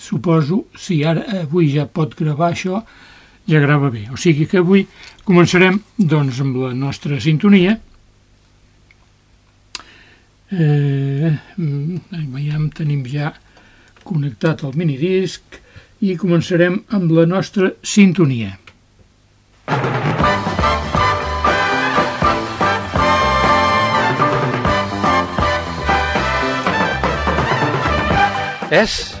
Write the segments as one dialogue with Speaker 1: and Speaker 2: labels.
Speaker 1: suposo, si ara avui ja pot gravar això, ja grava bé. O sigui que avui començarem doncs amb la nostra sintonia. Eh, veiem, tenim ja connectat el minidisc i començarem amb la nostra sintonia.
Speaker 2: És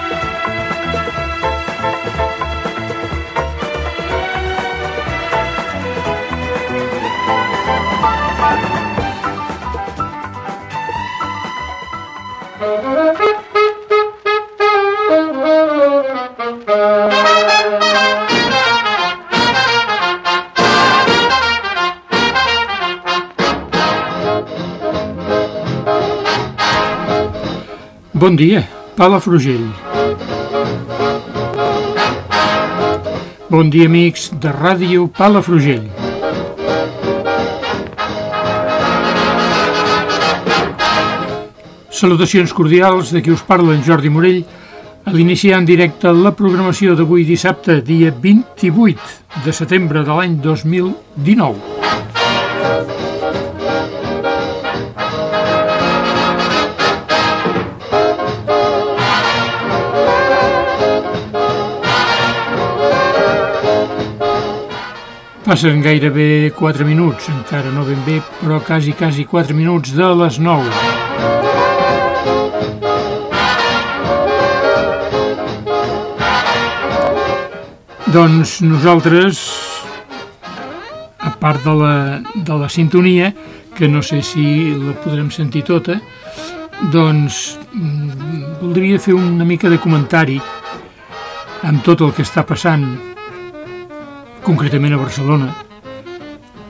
Speaker 1: Bon dia, Palafrugell. Bon dia, amics de Ràdio Palafrugell. Salutacions cordials de qui us parla en Jordi Morell a l'iniciar en directe la programació d'avui dissabte, dia 28 de setembre de l'any 2019. Passen gairebé 4 minuts, encara no ben bé, però quasi, quasi 4 minuts de les 9. Doncs nosaltres, a part de la, de la sintonia, que no sé si la podrem sentir tota, doncs mm, voldria fer una mica de comentari amb tot el que està passant concretament a Barcelona.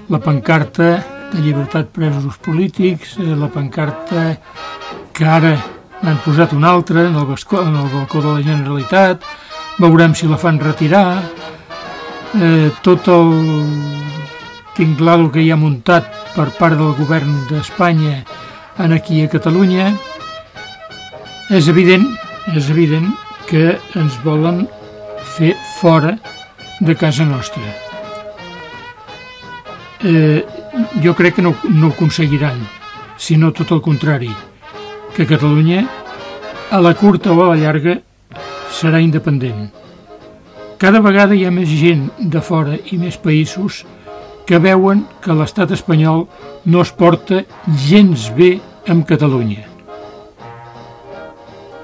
Speaker 1: La pancarta de llibertat presos polítics, eh, la pancarta que ara n'han posat una altra en el, bascó, en el balcó de la Generalitat, veurem si la fan retirar, eh, tot el tinglado que hi ha muntat per part del govern d'Espanya en aquí a Catalunya, és evident, és evident que ens volen fer fora de casa nostra. Eh, jo crec que no, no ho aconseguiran, sinó tot el contrari, que Catalunya, a la curta o a la llarga, serà independent. Cada vegada hi ha més gent de fora i més països que veuen que l'estat espanyol no es porta gens bé amb Catalunya.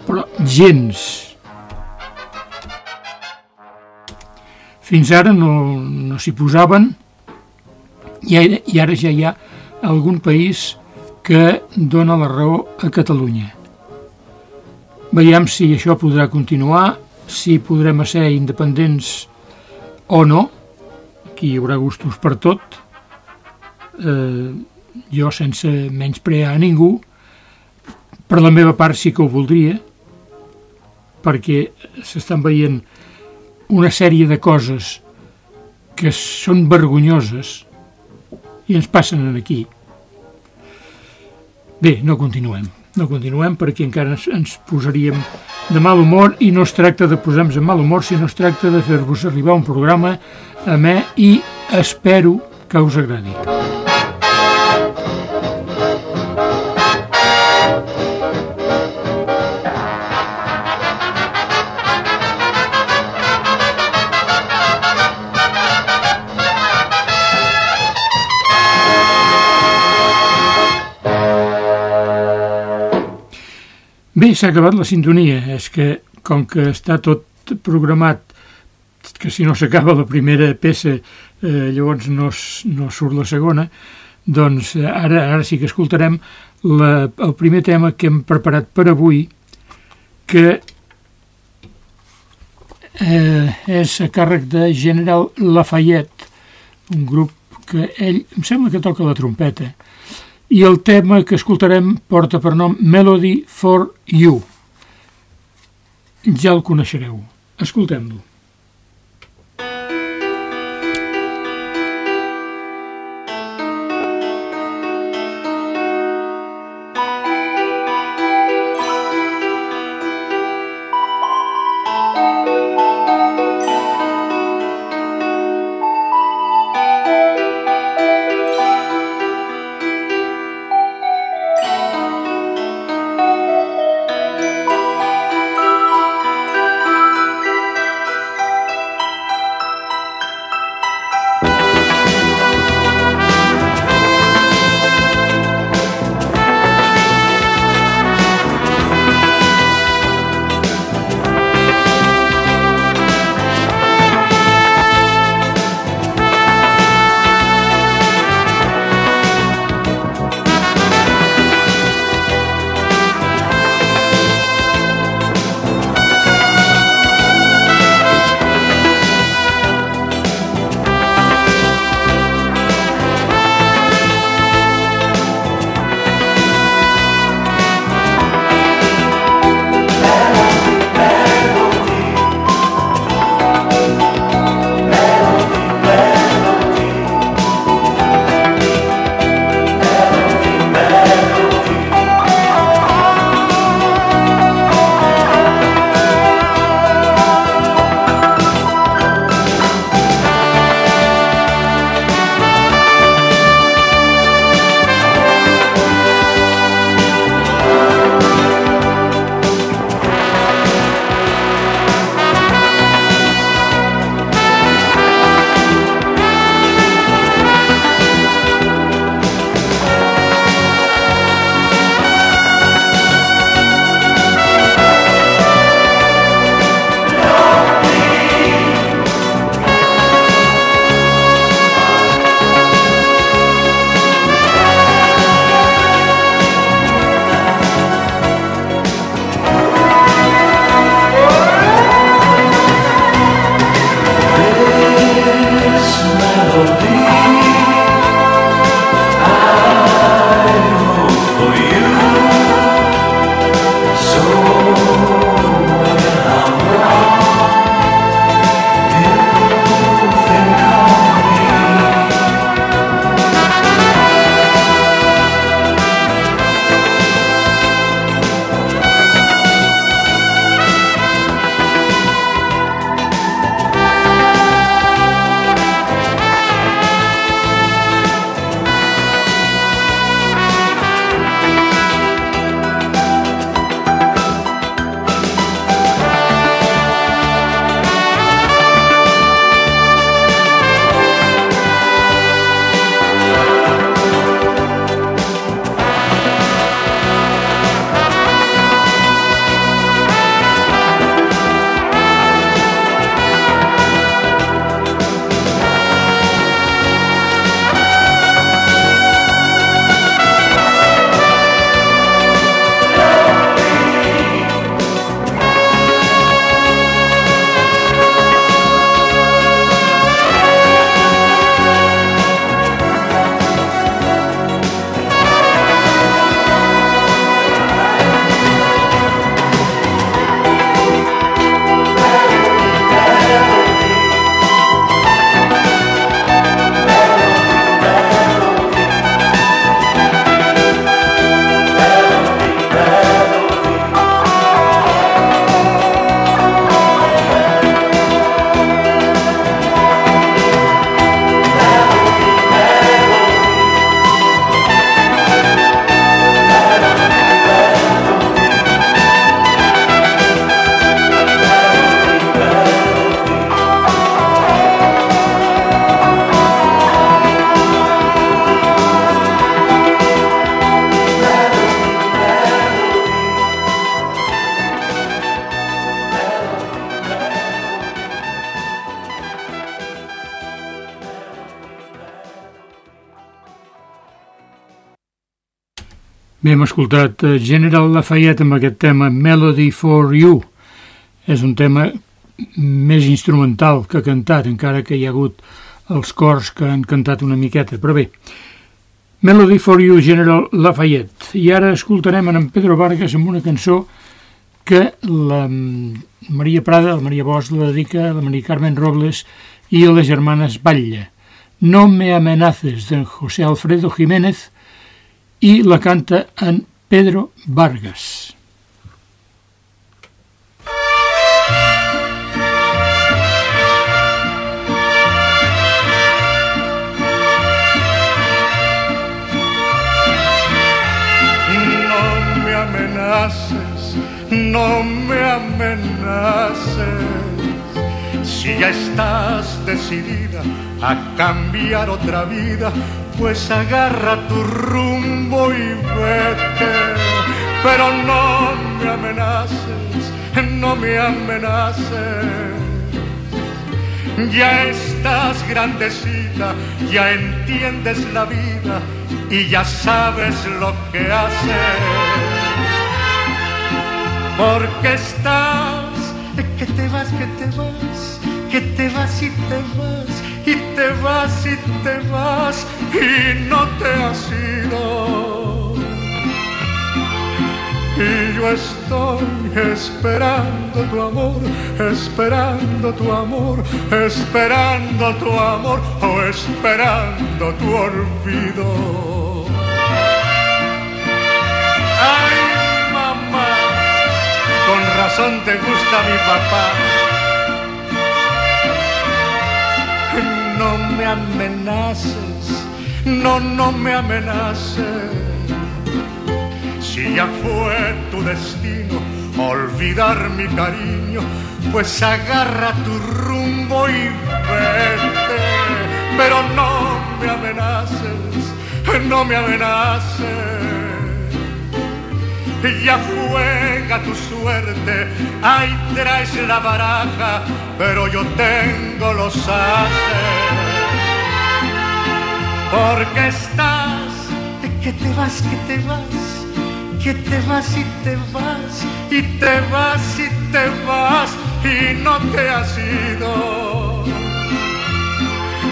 Speaker 1: Però gens Fins ara no, no s'hi posaven. I i ara ja hi ha algun país que dona la raó a Catalunya. Veiem si això podrà continuar, si podrem ser independents o no, aquí hi haurà gustos per tot, eh, jo sense menysprear a ningú, per la meva part sí que ho voldria, perquè s'estan veient una sèrie de coses que són vergonyoses i ens passen aquí. Bé, no continuem. No continuem perquè encara ens, ens posaríem de mal humor i no es tracta de posar-nos en mal humor, sinó es tracta de fer-vos arribar un programa a me i espero que us agradi. Bé, s'ha acabat la sintonia. És que, com que està tot programat, que si no s'acaba la primera peça, eh, llavors no, no surt la segona, doncs eh, ara, ara sí que escoltarem la, el primer tema que hem preparat per avui, que eh, és a càrrec de General Lafayette, un grup que ell, em sembla que toca la trompeta, i el tema que escoltarem porta per nom Melody for You. Ja el coneixereu. Escoltem-lo. Bé, hem escoltat eh, General Lafayette amb aquest tema Melody for You. És un tema més instrumental que cantat, encara que hi ha hagut els cors que han cantat una miqueta, però bé. Melody for You, General Lafayette. I ara escoltarem en Pedro Vargas amb una cançó que la mm, Maria Prada, la Maria Bosch, la dedica a la Maria Carmen Robles i a les germanes Batlle. No me amenaces, de José Alfredo Jiménez, i la canta en Pedro Vargas.
Speaker 3: no me amenaces. Si ya estás decidida a cambiar otra vida, pues agarra tu rumbo y vete. Pero no me amenaces, no me amenaces. Ya estás grandecita, ya entiendes la vida y ya sabes lo que haces porque estás, que te vas, que te vas, que te vas y te vas, y te vas y te vas, y no te has ido. Y yo estoy esperando tu amor, esperando tu amor, esperando tu amor o esperando tu olvido. Ay, con razón te gusta mi papá. No me amenaces, no, no me amenaces. Si ya fue tu destino olvidar mi cariño, pues agarra tu rumbo y vete. Pero no me amenaces, no me amenaces ya juega tu suerte, ahí traes la baraja, pero yo tengo los haces. Porque estás, que te vas, que te vas, que te vas y te vas, y te vas y te vas, y no te has ido.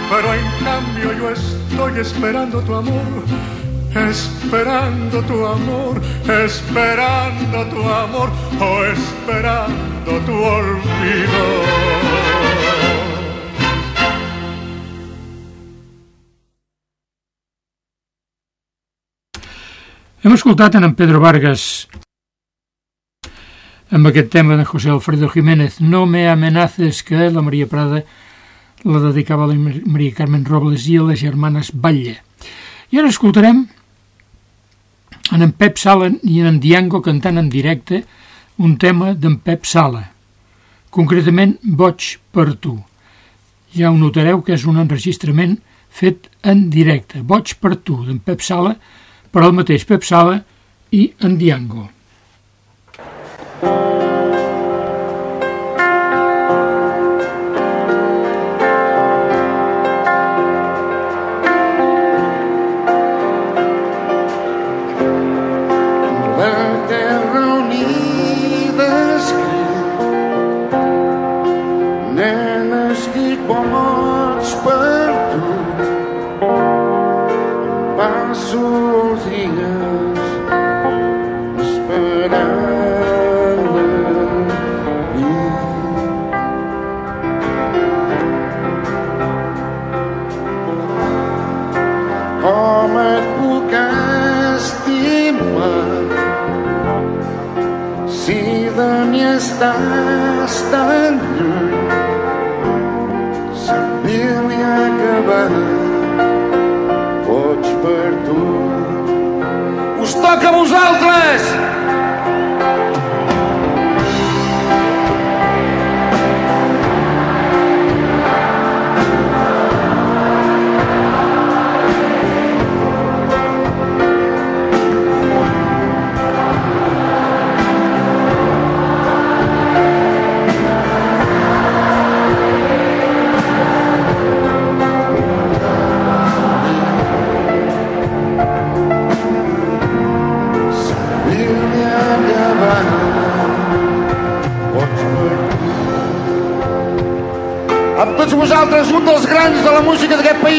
Speaker 3: Pero en cambio yo estoy esperando tu amor esperando tu amor, esperando tu amor o esperando tu olvido.
Speaker 1: Hem escoltat en, en Pedro Vargas amb aquest tema de José Alfredo Jiménez No me amenaces que la Maria Prada la dedicava a la Maria Carmen Robles i a les germanes Batlle. I ara escoltarem en en Pep Sala i en en Diango cantant en directe un tema d'en Pep Sala, concretament Boig per tu. Ja ho notareu que és un enregistrament fet en directe, Boig per tu, d'en Pep Sala, per al mateix Pep Sala i en Diango.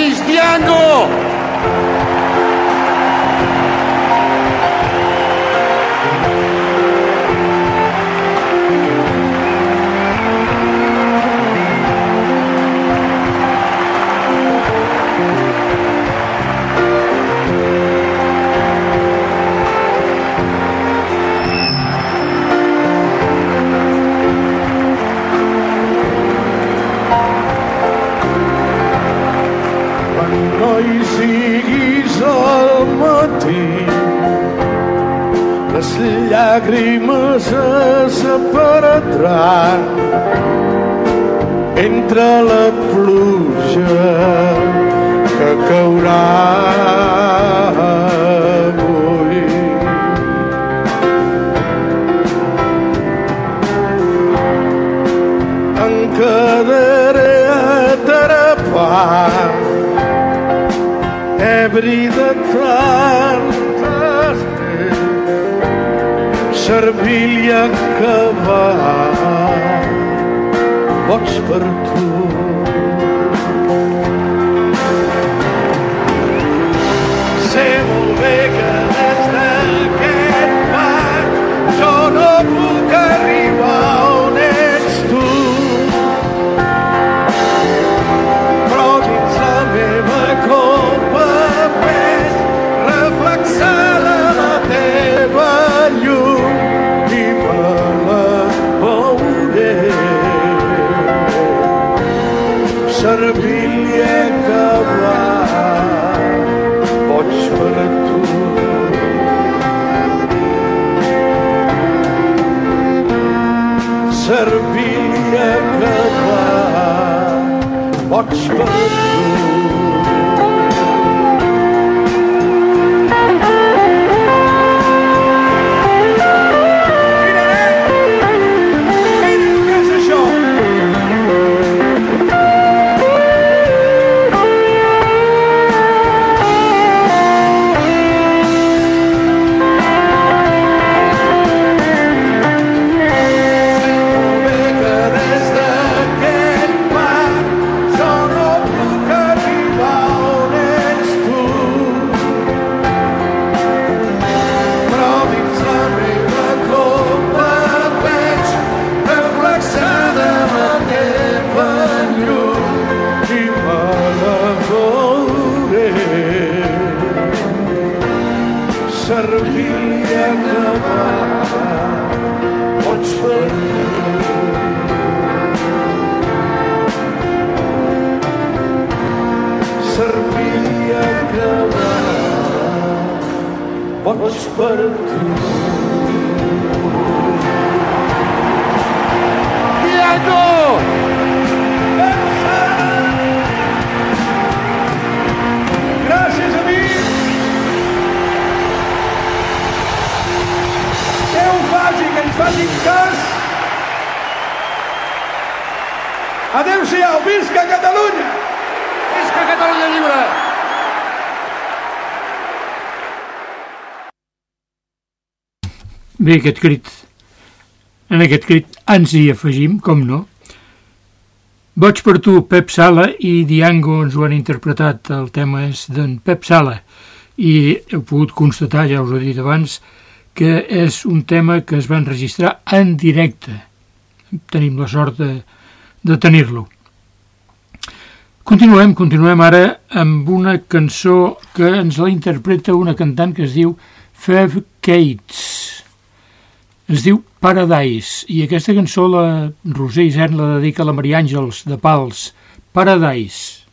Speaker 4: Vosaltres
Speaker 5: Adéu-siau, visca Catalunya! Visca Catalunya lliure!
Speaker 6: Bé, aquest crit, en aquest crit ens hi afegim, com no. Boig per tu, Pep Sala i Diango ens ho han interpretat, el tema és d'en Pep Sala, i heu pogut constatar, ja us ho he dit abans, que és un tema que es va enregistrar en directe. Tenim la sort de de tenir-lo. Continuem, continuem ara amb una cançó que ens la interpreta una cantant que es diu Fev Cates. Es diu Paradise i aquesta cançó la Roser Isern la dedica a la Maria Àngels de Pals. Paradise.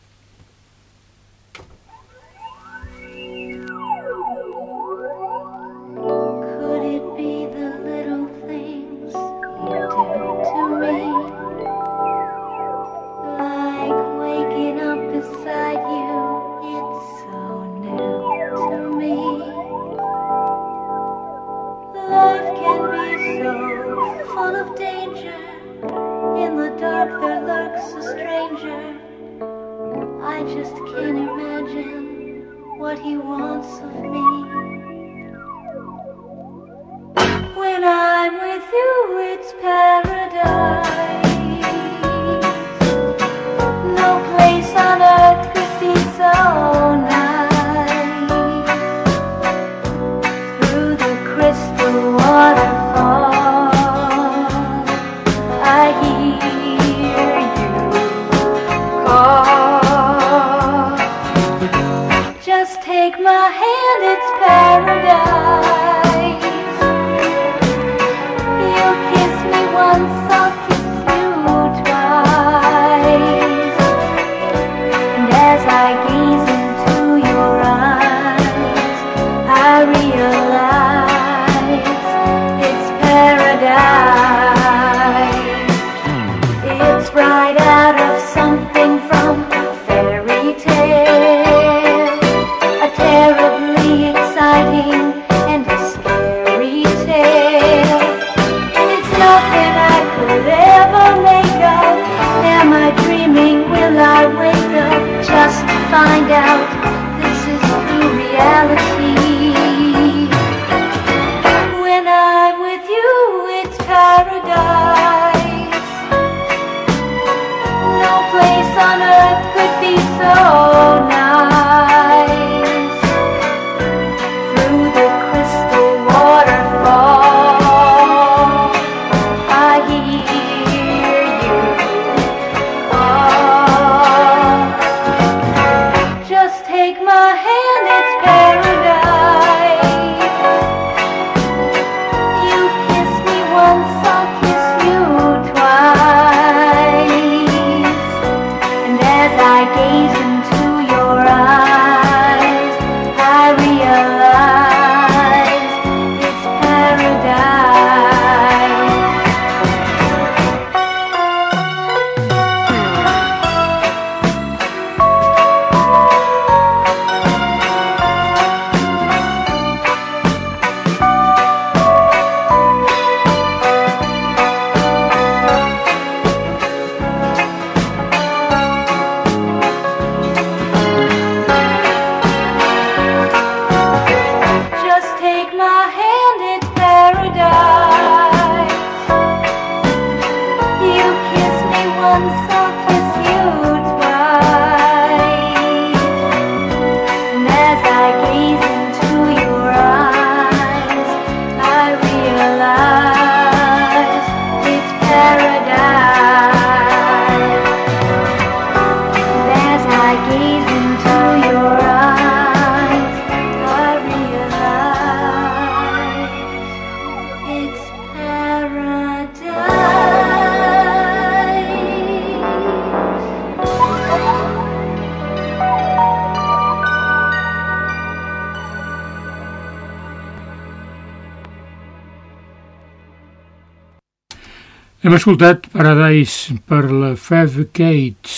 Speaker 1: Hem escoltat Paradise per la Fev Cates.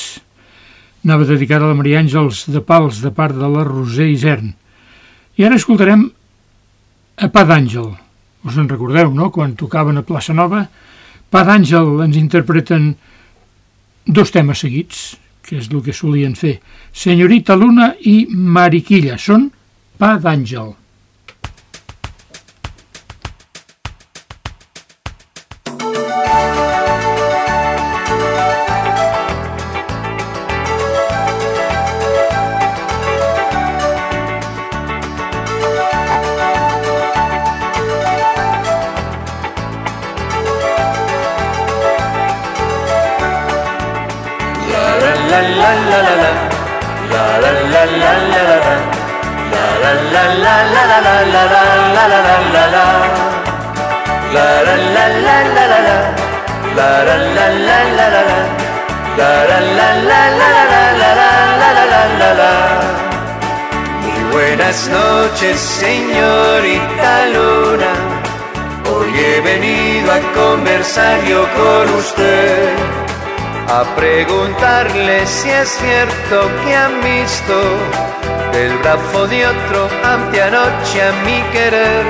Speaker 1: Anava dedicada a la Maria Àngels de Pals de part de la Roser Isern. I ara escoltarem a Pa d'Àngel. Us en recordeu, no?, quan tocaven a Plaça Nova. Pa d'Àngel ens interpreten dos temes seguits, que és el que solien fer. Senyorita Luna i Mariquilla. Són Pa d'Àngel.
Speaker 7: Muy buenas noches, señorita Luna. Hoy he venido a conversar yo con usted, a preguntarle si es cierto que han visto del brazo de otro ante anoche a mi querer.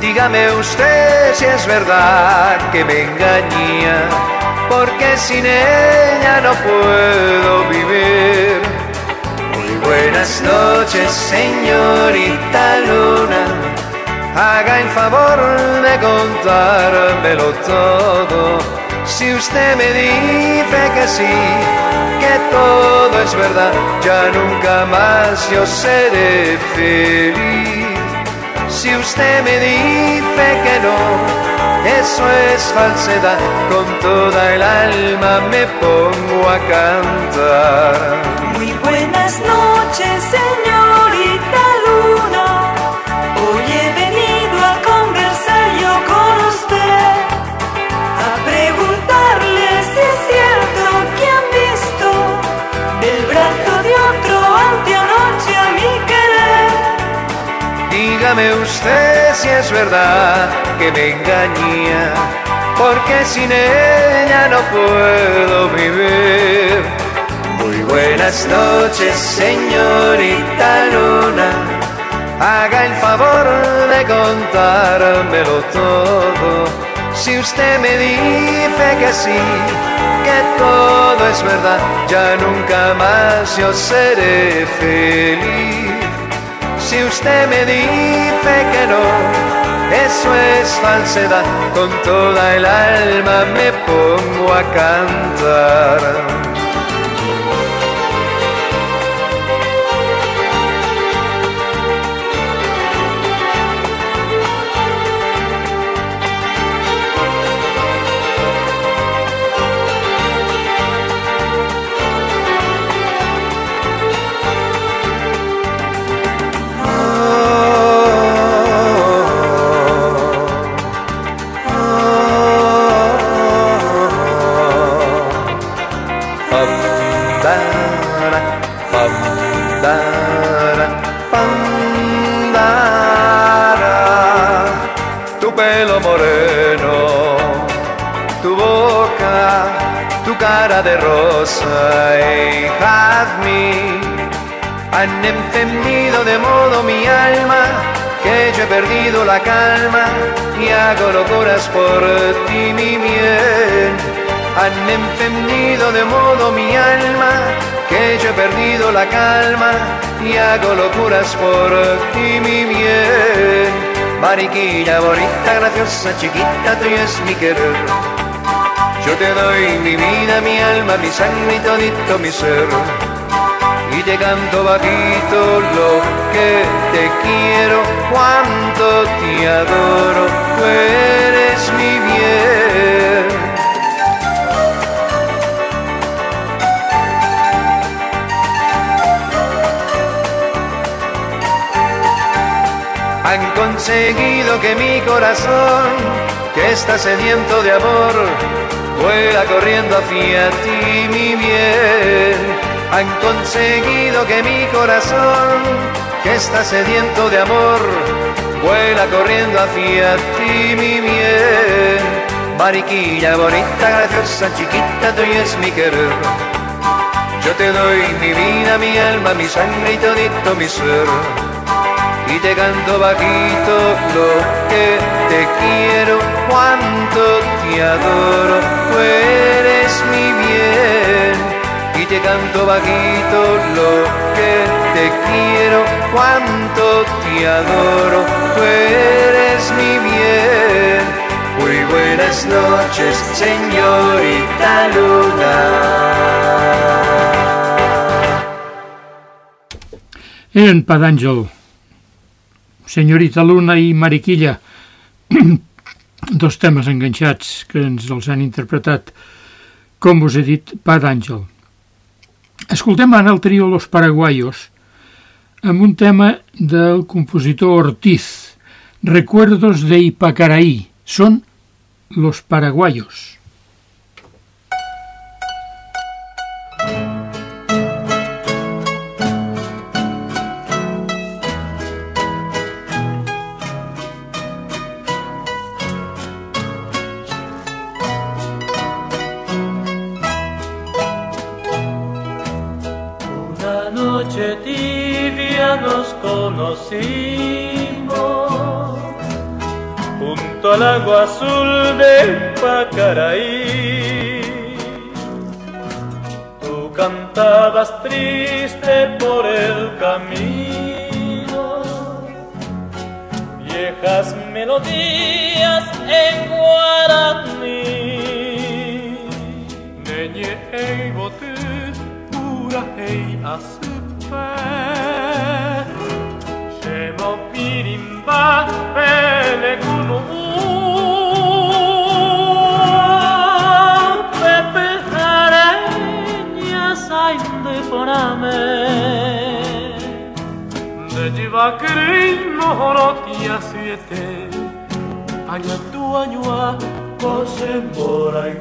Speaker 7: Dígame usted si es verdad que me engañía, porque sin ella no puedo vivir. Muy buenas noches, señorita Luna. Haga el favor de contármelo todo. Si usted me dice que sí, que todo es verdad, ya nunca más yo seré feliz. Si usted me dice que no, eso es falsedad, con toda el alma me pongo a cantar.
Speaker 8: Muy buenas noches, señorita
Speaker 7: Dígame usted si es verdad que me engaña, porque sin ella no puedo vivir. Muy buenas noches, señorita Luna. Haga el favor de contármelo todo. Si usted me dice que sí, que todo es verdad, ya nunca más yo seré feliz. Si usted me dice que no, eso es falsedad, con toda el alma me pongo a cantar. Y han encendido de modo mi alma que yo he perdido la calma y hago locuras por ti, mi bien. Han encendido de modo mi alma que yo he perdido la calma y hago locuras por ti, mi bien. Mariquilla bonita, graciosa, chiquita, tú es mi querer. Yo te doy mi vida, mi alma, mi sangre y todito mi ser y te canto bajito lo que te quiero, cuánto te adoro, eres mi bien. Han conseguido que mi corazón, que está sediento de amor, vuela corriendo hacia ti, mi bien han conseguido que mi corazón, que está sediento de amor, vuela corriendo hacia ti, mi bien. Mariquilla bonita, graciosa, chiquita, tú es mi querer. Yo te doy mi vida, mi alma, mi sangre y todito mi ser. Y te canto bajito lo que te quiero, cuánto te adoro, tú eres mi bien y te canto bajito lo que te quiero, cuánto te adoro, tú eres mi bien. Muy buenas noches, señorita Luna.
Speaker 1: En Padàngel, senyorita Luna i Mariquilla, dos temes enganxats que ens els han interpretat, com us he dit, Pa d'Àngel. Escoltem ara el trio Los Paraguayos amb un tema del compositor Ortiz, Recuerdos de Ipacaraí. Són Los Paraguayos.
Speaker 9: Azul de Pacaraí. Tú cantabas triste por el camino, viejas melodías en guaraní.
Speaker 3: Neñe ei botu, pura ei asupe. Semo pirimba
Speaker 9: de poname
Speaker 3: De jivakri no horotia siete
Speaker 9: Aña tu añua kose morai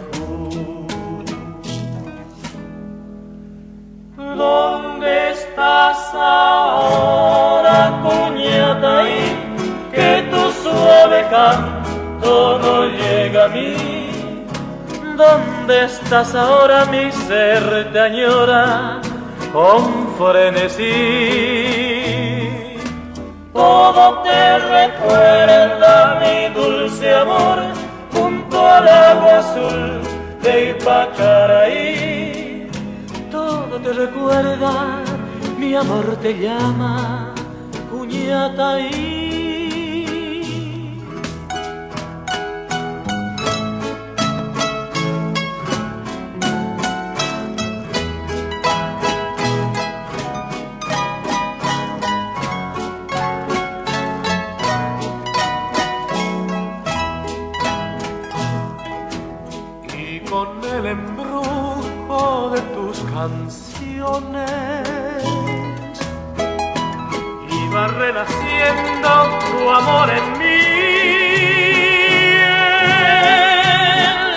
Speaker 9: ¿Dónde estás ahora, cuñata? Y que tu suave canto no llega a mí. ¿Dónde estás ahora, mi ser te añora con frenesí? Todo te recuerda mi dulce amor junto al agua azul de Ipacaraí todo te recuerda, mi amor te llama, cuñata
Speaker 3: renaciendo tu amor en mí.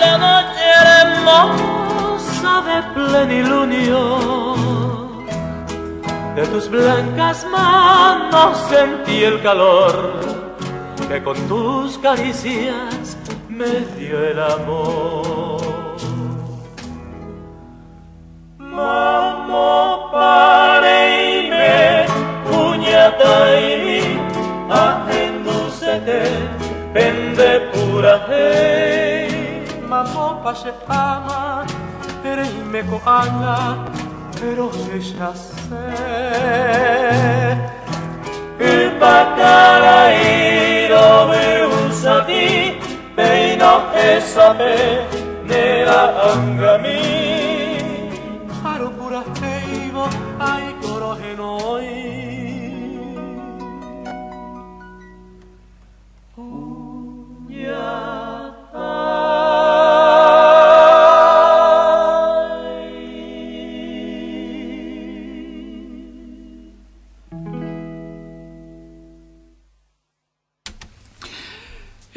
Speaker 9: la noche hermosa de plenilunio. De tus blancas manos sentí el calor que con tus caricias me dio el amor.
Speaker 10: Pace ama Reime ko ana Pero ella sé
Speaker 9: Ipakarairo me usati Peino esape nera angami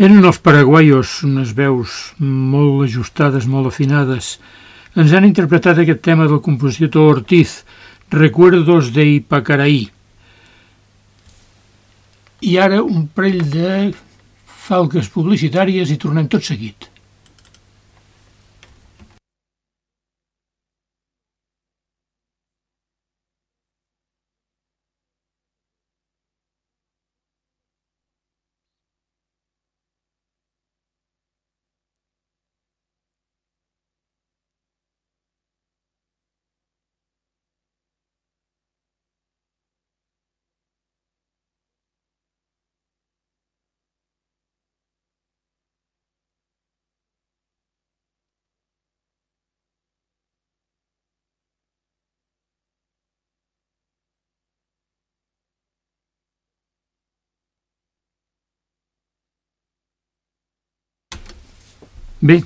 Speaker 1: Eren els paraguaios unes veus molt ajustades, molt afinades. Ens han interpretat aquest tema del compositor Ortiz, Recuerdos de Ipacaraí. I ara un parell de falques publicitàries i tornem tot seguit. Bé,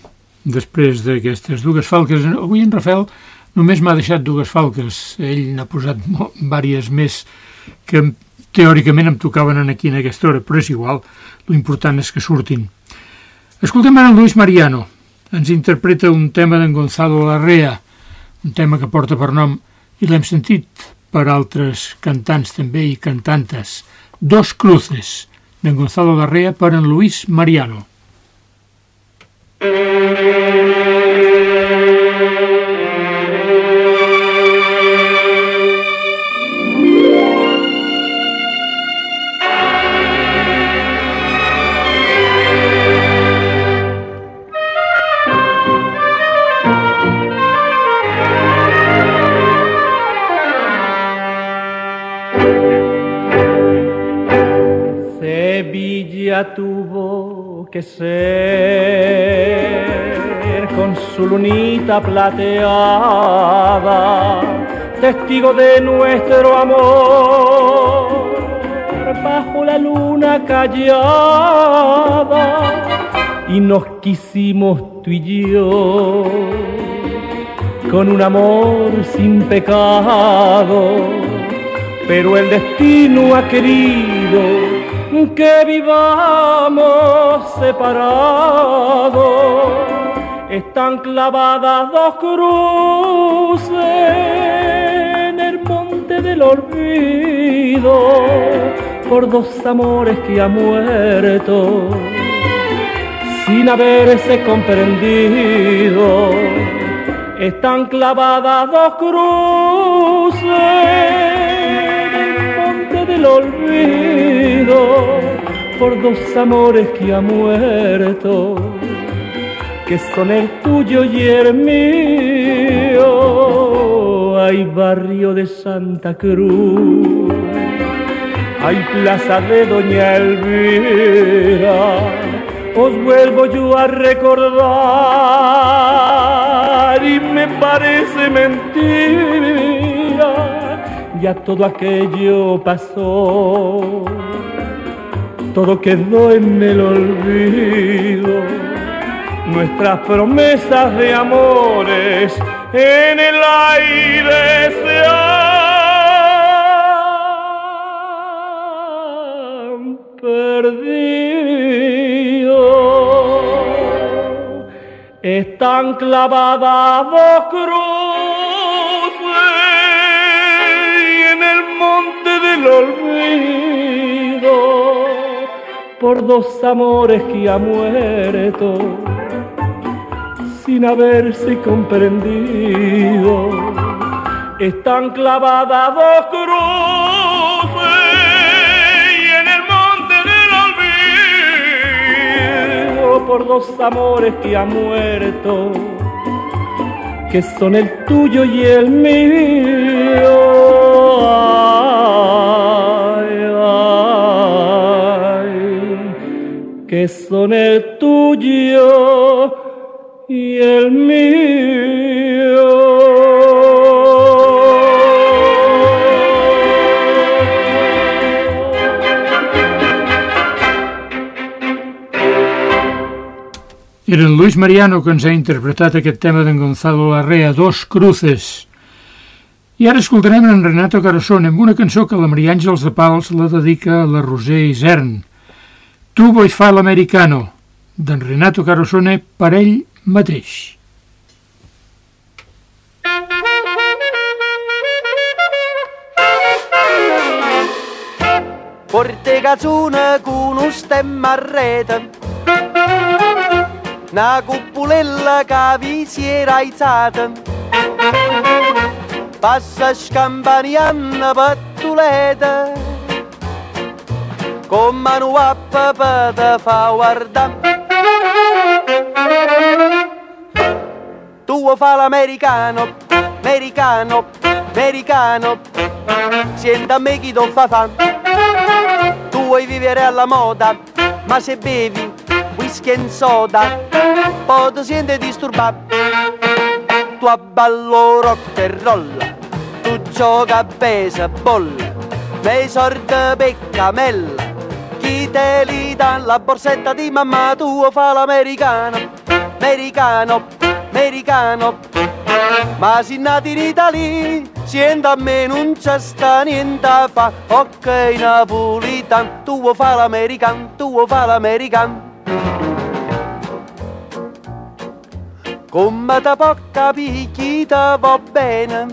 Speaker 1: després d'aquestes dues falques, avui en Rafael només m'ha deixat dues falques. Ell n'ha posat vàries més que teòricament em tocaven aquí en aquesta hora, però és igual, l'important és que surtin. Escoltem ara en Luis Mariano. Ens interpreta un tema d'en Gonzalo Larrea, un tema que porta per nom, i l'hem sentit per altres cantants també i cantantes. Dos cruces, d'en Gonzalo Larrea per en Luis Mariano.
Speaker 10: Sevilla tuvo que ser con su lunita plateada, testigo de nuestro amor, bajo la luna callada, y nos quisimos tú y yo, con un amor sin pecado, pero el destino ha querido que vivamos separados. Están clavadas dos cruces en el monte del olvido por dos amores que ha muerto sin haberse comprendido. Están clavadas dos cruces en el monte del olvido por dos amores que ha muerto, que son el tuyo y el mío. Hay barrio de Santa Cruz, hay plaza de Doña Elvira, os vuelvo yo a recordar y me parece mentira, ya todo aquello pasó todo quedó en el olvido. Nuestras promesas de amores en el aire se han perdido. Están clavadas dos cruces en el monte del olvido por dos amores que ha muerto sin haberse comprendido. Están clavadas dos cruces y en el monte del olvido por dos amores que ha muerto, que son el tuyo y el mío. Que son el tuyo y el mío.
Speaker 1: Era en Luis Mariano que ens ha interpretat aquest tema d'en Gonzalo Larrea, Dos Cruces. I ara escoltarem en Renato Carosone amb una cançó que la Maria Àngels de Pals la dedica a la Roser Isern. Tu vull fa l'americano, d'en Renato Carosone per ell mateix.
Speaker 11: Porte cazzuna con un stemma a rete. Una cuppulella che vi si era aizzata Passa scampanianna pattuleta Con mano a papà te fa guardare Tu fa l'americano, americano, americano? Senta a me chi ti fa fa. Tu vuoi vivere alla moda, ma se bevi whisky e soda Poi ti senti disturbato. Tu abballo rock and roll Tu gioca a baseball Me sorte peccamella Chi te li dà la borsetta di mamma Tu fa l'americano, americano, americano ma si nati in Italia, siendo a me non c'è sta niente fa. Ok, napolitan, tu vuoi fa l'american, tu vuoi fa l'american. Come capire chi te va bene?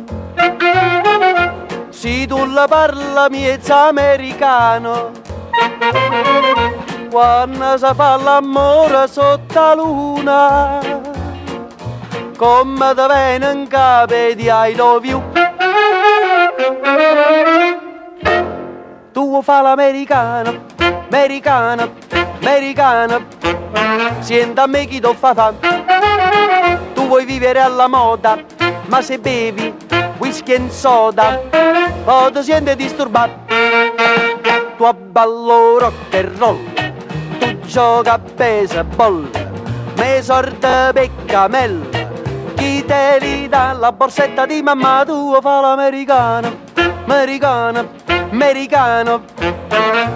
Speaker 11: Se tu la parla miezza americano, quando si fa l'amore sotto la luna come te viene in capo di I love you. Tu fa l'americano, americano, americano, senta a me chi ti fa fa. Tu vuoi vivere alla moda, ma se bevi whisky e soda, poi ti senti disturbato. Tu abballo rock and roll, tu gioca a baseball, me sorte peccamella chi te li dà la borsetta di mamma tua fa l'americano, americano, americano.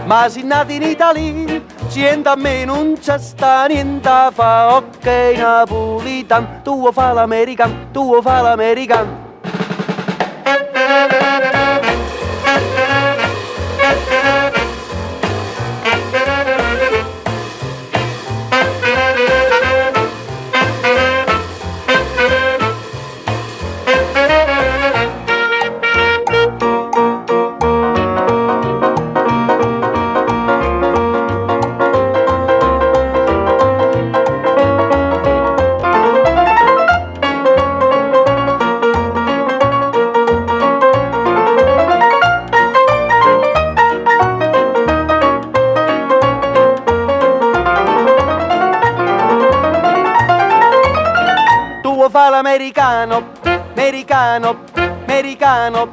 Speaker 11: Ma si nati in Italia, sienta a me non c'è sta niente a fa, ok napolitan, tu fa l'americano, tu fa l'americano. L'americano, americano, americano.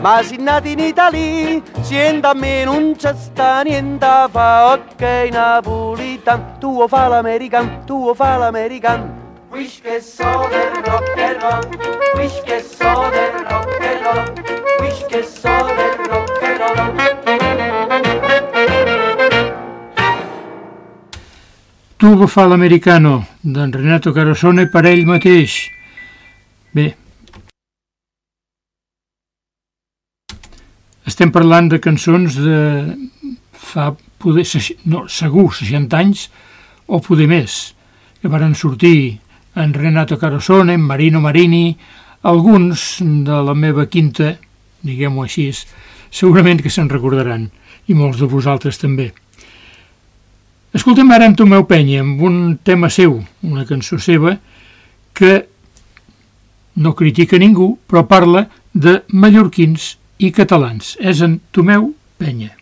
Speaker 11: Ma si nati in Italia, sienta a me non c'è sta niente fa, ok napolitan. Tu vuoi fa l'americano, tu vuoi fa l'americano. Wish che so del rock and roll, wish che so del rock and roll, wish che so del rock and roll.
Speaker 1: Tu vuoi fa l'americano, d'en Renato Carosone per ell mateix. Bé, estem parlant de cançons de fa poder, no, segur 60 anys o poder més, que varen sortir en Renato Carosone, en Marino Marini, alguns de la meva quinta, diguem-ho així, segurament que se'n recordaran, i molts de vosaltres també. Escoltem ara en Tomeu Penya amb un tema seu, una cançó seva, que no critica ningú, però parla de mallorquins i catalans. És en Tomeu Penya.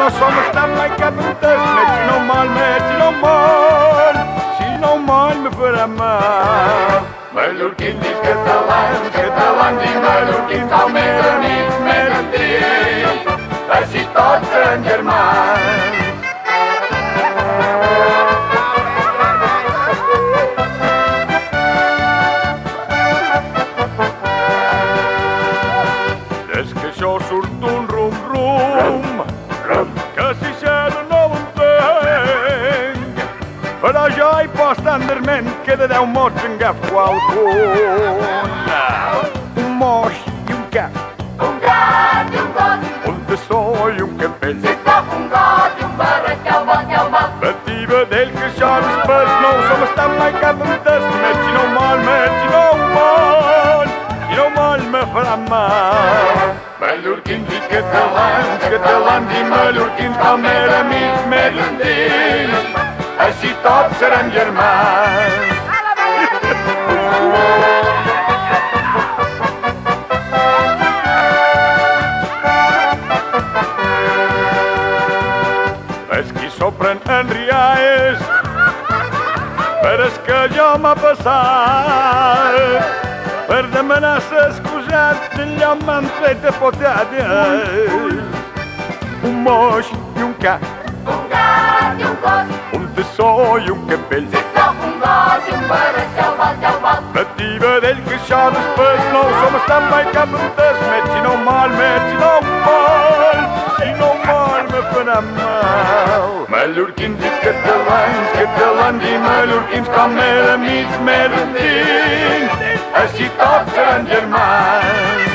Speaker 4: no somos stuff like capitals. Met je mal me voor hem. Meloer kind die Catalan, Catalan die meloer kind al met een niet met een ding. Hij ziet dat en agaf qualcun. Un moix i un cap,
Speaker 12: Un gat i un gos,
Speaker 4: un tessó i un capell.
Speaker 12: si com un got i un jau val, jau val.
Speaker 4: Petit vedell que això després no ho som estat mai cap un test. Met si no mal, met si no mal, si no mal me farà mal. Mallorquins i catalans, catalans i mallorquins com eren amics més antics. Així tots seran germans. S'opren en riaes per es que jo m'ha passat per demanar s'excusat d'allò m'han tret de potades. Un moix i un cap
Speaker 12: Un gat i un gos,
Speaker 4: un tessó i un capell.
Speaker 12: Si com un got i un barret, jau val, jau val.
Speaker 4: Petit vedell que això després no som estat mai cap entès Met si no mal, met si no mal Si no mal farà mal Mallorquins i catalans, catalans i mallorquins com eren amics més antics Així tots seran germans.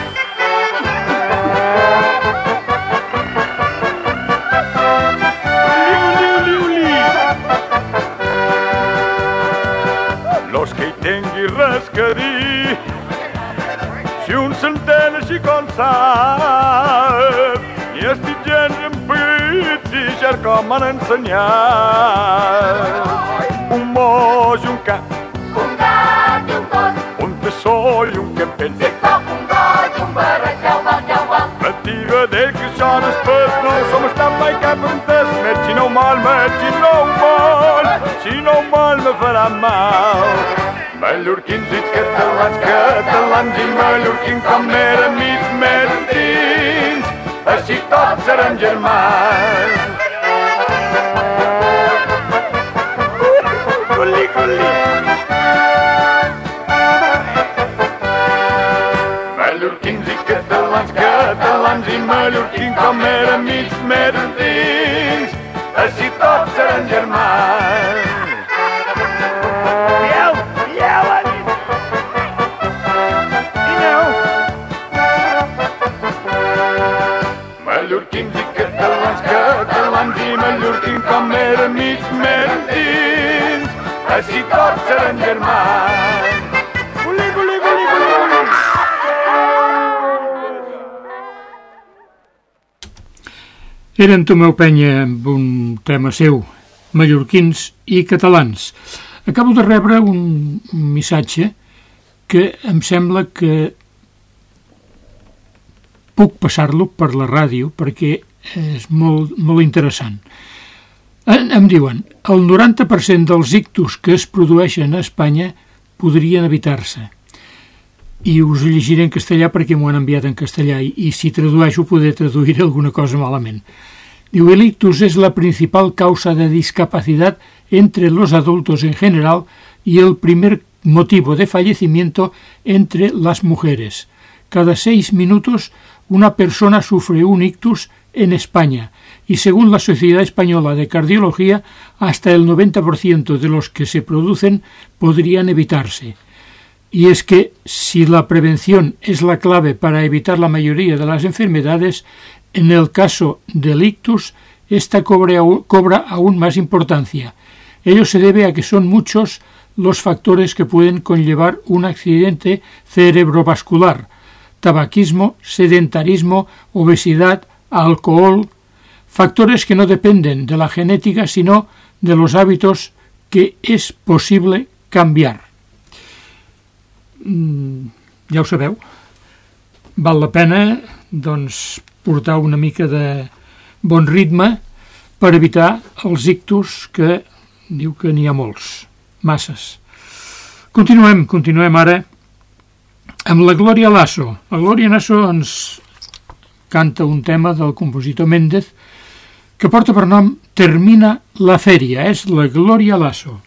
Speaker 4: Los que hi res que dir Si un s'entén així com sap Ni estic gens ja com han ensenyat. Un moix i un cap
Speaker 12: Un gat i un gos,
Speaker 4: Un tessó i un capell
Speaker 12: si com un got i un barret, jau val, jau val.
Speaker 4: Petit vedell que això no som estat mai cap entès Met si no mal, met si no mal Si no mal me farà mal. Mallorquins i catalans, catalans i mallorquins com eren amics més antics Així tots seran germans catalans, catalans i mallorquins com eren amics més antics Així tots seran germans
Speaker 1: Era en Tomeu Penya amb un tema seu, mallorquins i catalans. Acabo de rebre un, missatge que em sembla que puc passar-lo per la ràdio perquè és molt, molt interessant. Em diuen, el 90% dels ictus que es produeixen a Espanya podrien evitar-se. I us llegiré en castellà perquè m'ho han enviat en castellà i, i si tradueixo poder traduir alguna cosa malament. Diu, el ictus es la principal causa de discapacidad entre los adultos en general y el primer motivo de fallecimiento entre las mujeres. Cada seis minutos una persona sufre un ictus en España y según la Sociedad Española de Cardiología, hasta el 90% de los que se producen podrían evitarse. Y es que si la prevención es la clave para evitar la mayoría de las enfermedades, en el caso del ictus, esta cobra, aún más importancia. Ello se debe a que son muchos los factores que pueden conllevar un accidente cerebrovascular, tabaquismo, sedentarismo, obesidad, alcohol, factores que no dependen de la genética, sino de los hábitos que es possible canviar. Mm, ja ho sabeu, val la pena doncs, portar una mica de bon ritme per evitar els ictus que diu que n'hi ha molts, masses. Continuem, continuem ara amb la Glòria Lasso. La Glòria Lasso ens canta un tema del compositor Méndez que porta per nom Termina la fèria, és la Glòria Lasso.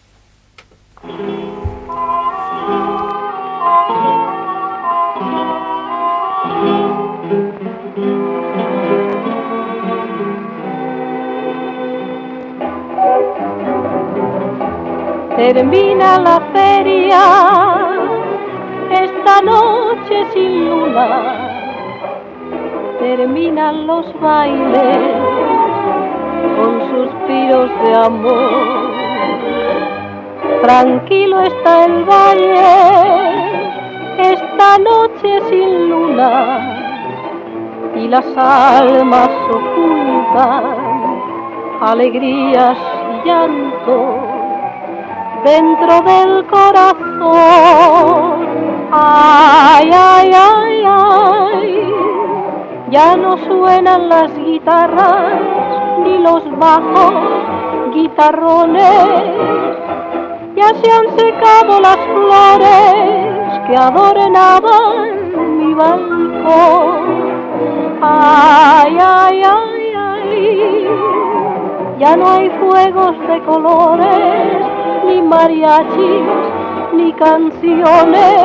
Speaker 13: Termina la feria esta noche sin luna. Terminan los bailes con suspiros de amor. Tranquilo está el valle esta noche sin luna y las almas ocultan alegrías y llantos dentro del corazón. Ay, ay, ay, ay, ya no suenan las guitarras ni los bajos guitarrones, ya se han secado las flores que adornaban mi balcón. Ay, ay, ay, ay, ya no hay fuegos de colores ni mariachis, ni canciones,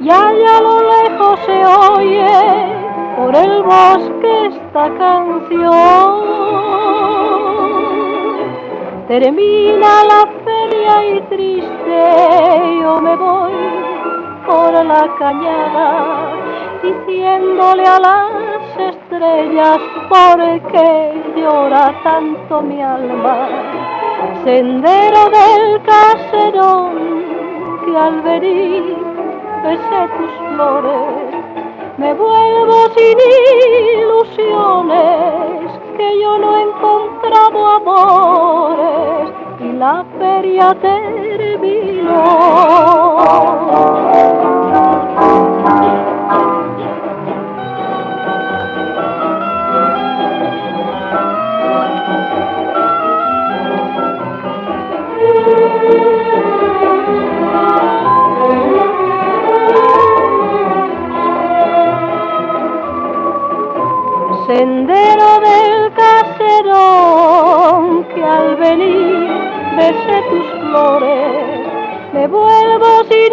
Speaker 13: y allá a lo lejos se oye por el bosque esta canción. Termina la feria y triste yo me voy por la cañada diciéndole a las estrellas por qué llora tanto mi alma sendero del caserón que al venir besé tus flores, me vuelvo sin ilusiones, que yo no he amores y la feria terminó. Sendero del caserón que al venir besé tus flores, me vuelvo sin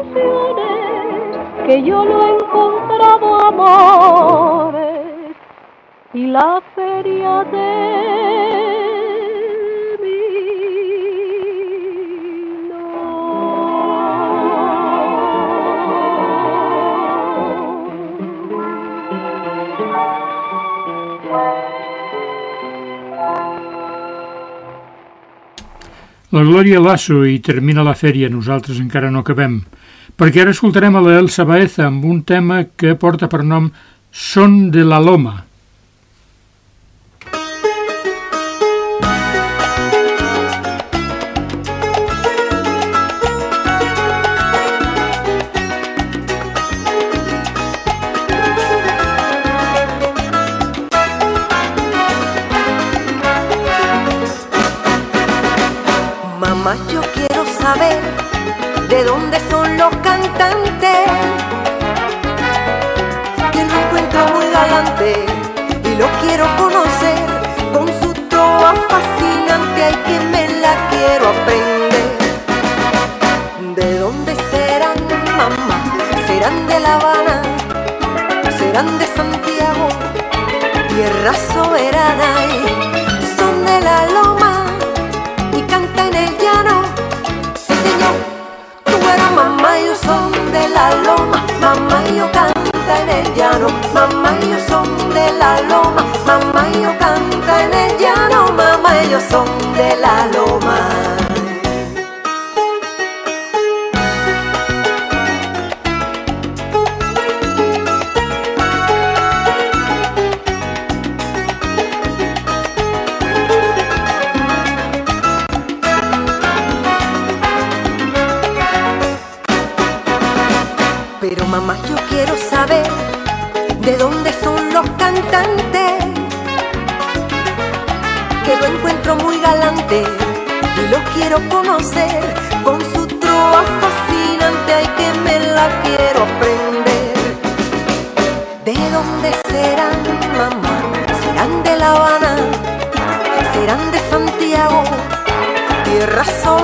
Speaker 13: ilusiones, que yo no he encontrado amores. Y la feria
Speaker 1: La Glòria Lasso i termina la fèria, nosaltres encara no acabem, perquè ara escoltarem a la Elsa Baeza amb un tema que porta per nom Son de la Loma.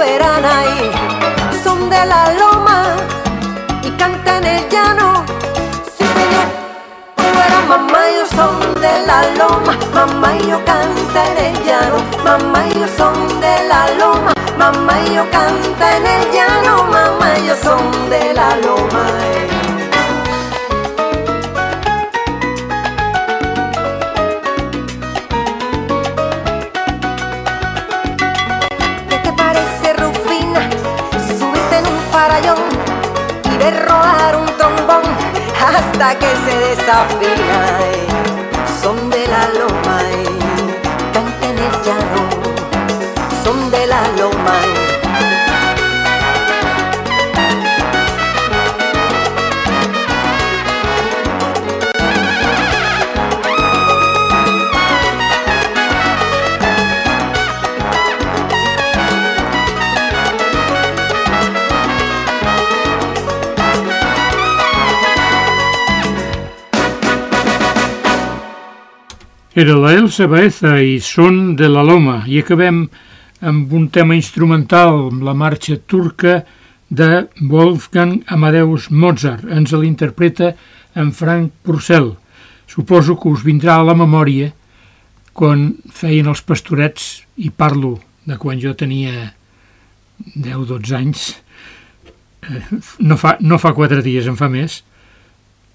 Speaker 14: Soberana y son de la loma y canta en el llano. Sí, señor, tú eras mamá, yo son de la loma. Mamá y yo canta en el llano. Mamá y yo son de la loma. Mamá y yo canta en el llano. Mamá y yo son de la loma. eh. Y ver rodar un trombón hasta que se desafía. eh. Son de la loma, eh. canta en el llano. Son de la loma.
Speaker 1: Era la Elsa Baeza i Són de la Loma i acabem amb un tema instrumental, la marxa turca de Wolfgang Amadeus Mozart. Ens l'interpreta en Frank Purcell. Suposo que us vindrà a la memòria quan feien els pastorets, i parlo de quan jo tenia 10-12 anys, eh, no fa, no fa quatre dies, en fa més,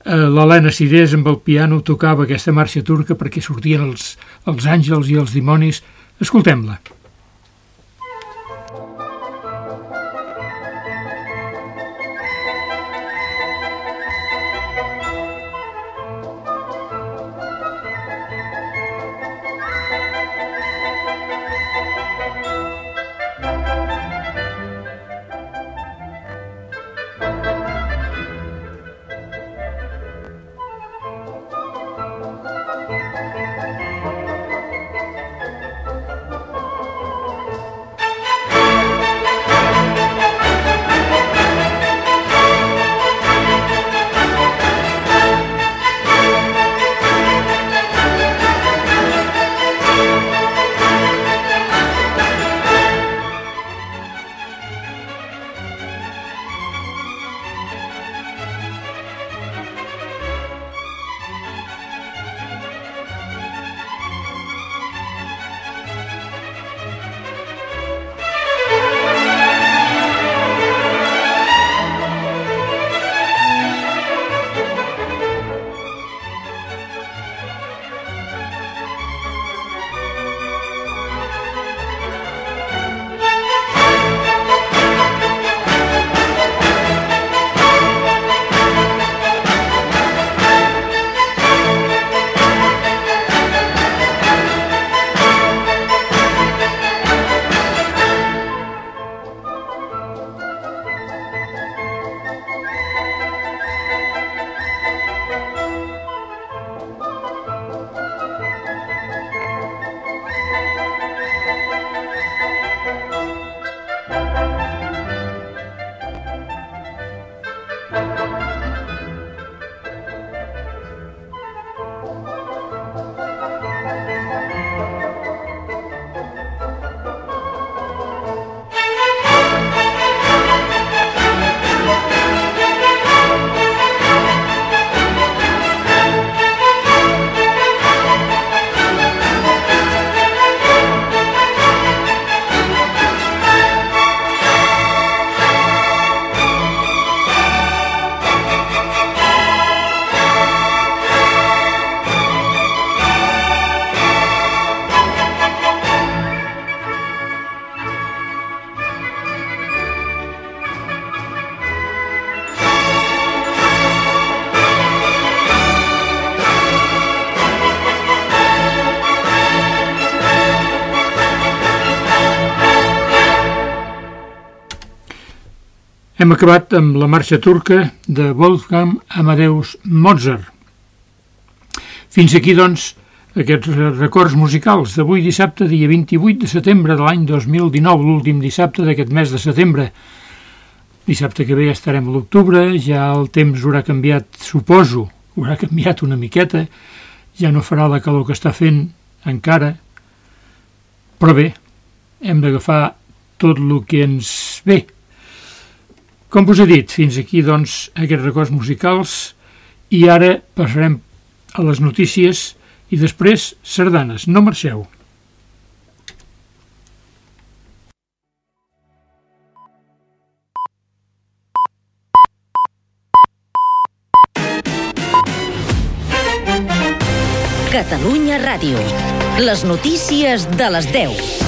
Speaker 1: l'Helena Cirés amb el piano tocava aquesta marxa turca perquè sortien els, els àngels i els dimonis. Escoltem-la. Hem acabat amb la marxa turca de Wolfgang Amadeus Mozart. Fins aquí, doncs, aquests records musicals d'avui dissabte, dia 28 de setembre de l'any 2019, l'últim dissabte d'aquest mes de setembre. Dissabte que ve ja estarem a l'octubre, ja el temps haurà canviat, suposo, haurà canviat una miqueta, ja no farà la calor que està fent encara, però bé, hem d'agafar tot el que ens ve. Com us he dit, fins aquí, doncs, aquests records musicals i ara passarem a les notícies i després sardanes. No marxeu.
Speaker 15: Catalunya Ràdio. Les notícies de les 10.